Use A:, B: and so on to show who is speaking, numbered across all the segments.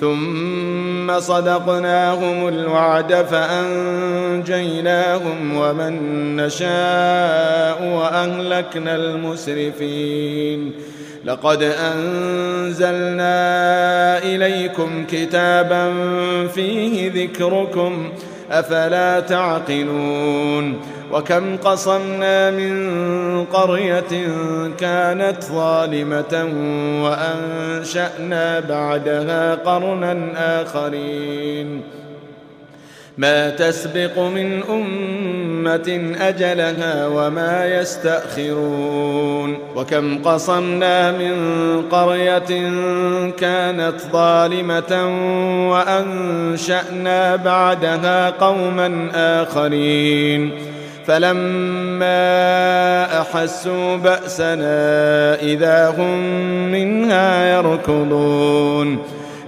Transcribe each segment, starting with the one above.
A: ثم صدقناهم الوعد فأنجيناهم ومن نشاء وأهلكنا المسرفين. لقد أنزلنا إليكم كتابا فيه ذكركم ذكركم أفلا تعقلون وكم قصمنا من قرية كانت ظالمة وأنشأنا بعدها قرنا آخرين ما تسبق من أمة أجلها وما يستأخرون وكم قصمنا من قرية كانت ظالمة وأنشأنا بعدها قوما آخرين فلما أحسوا بأسنا إذا هم منها يركضون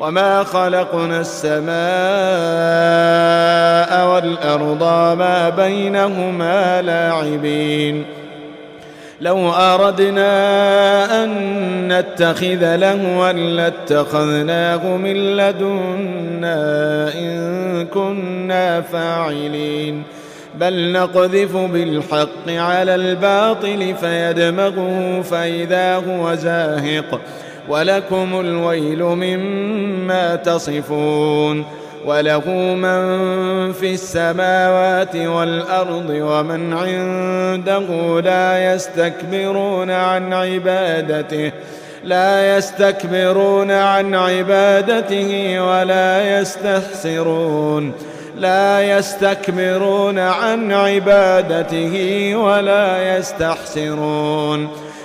A: وما خلقنا السماء والأرض ما بينهما لاعبين لو أردنا أن نتخذ لهوا لاتخذناه من لدنا إن كنا فاعلين بل نقذف بالحق على الباطل فيدمغه فإذا هو زاهق ولكم الويل مما تصفون وله من في السماوات والأرض ومن عنده لا يستكبرون عن عبادته لا يستكبرون عن عبادته ولا يستحسرون لا يستكبرون عن عبادته ولا يستحسرون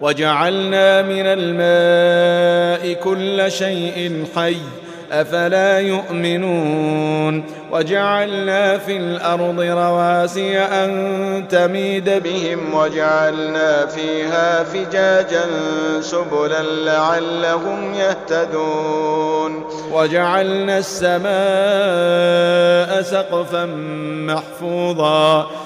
A: وجعلنا من الماء كل شيء حي أفلا يؤمنون وجعلنا في الأرض رواسي أن تميد بهم وجعلنا فيها فجاجا سبلا لعلهم يهتدون وجعلنا السماء سقفا محفوظا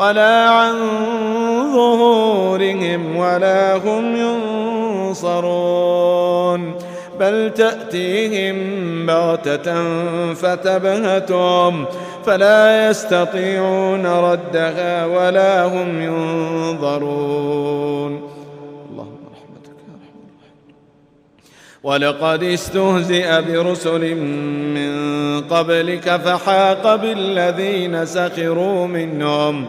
A: ولا عن ظهورهم ولا هم ينصرون. بل تأتيهم بغتة فتبهتهم. فلا يستطيعون ردها ولا هم ينظرون. اللهم رحمتك يا رحمن ولقد استهزئ برسل من قبلك فحاق بالذين سخروا منهم ۖ.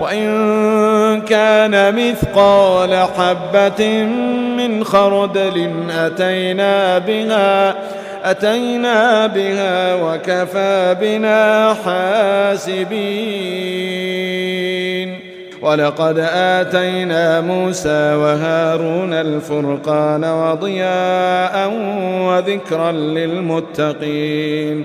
A: وإن كان مثقال حبة من خردل أتينا بها أتينا بها وكفى بنا حاسبين. ولقد آتينا موسى وهارون الفرقان وضياء وذكرا للمتقين.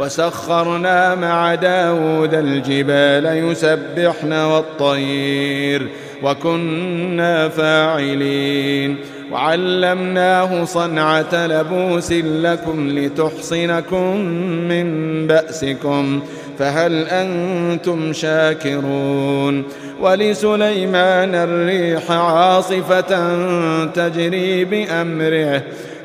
A: وسخرنا مع داود الجبال يسبحن والطير وكنا فاعلين وعلمناه صنعة لبوس لكم لتحصنكم من بأسكم فهل أنتم شاكرون ولسليمان الريح عاصفة تجري بأمره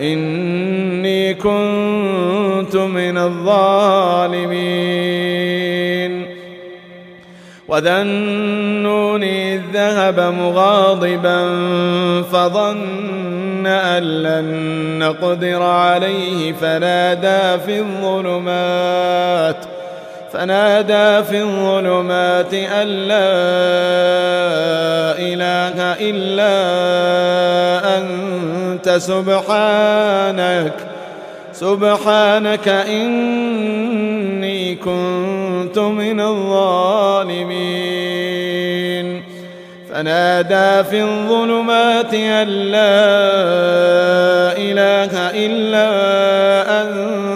A: إني كنت من الظالمين. وذا النون إذ ذهب مغاضبا فظن أن لن نقدر عليه فنادى في الظلمات ۖ. فنادى في الظلمات أن لا إله إلا أنت سبحانك سبحانك إني كنت من الظالمين. فنادى في الظلمات أن لا إله إلا أنت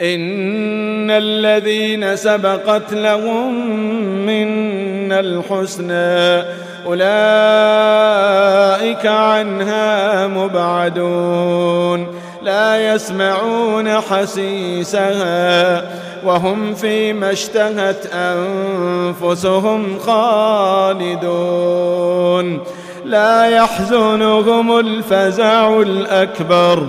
A: ان الذين سبقت لهم منا الحسنى اولئك عنها مبعدون لا يسمعون حسيسها وهم فيما اشتهت انفسهم خالدون لا يحزنهم الفزع الاكبر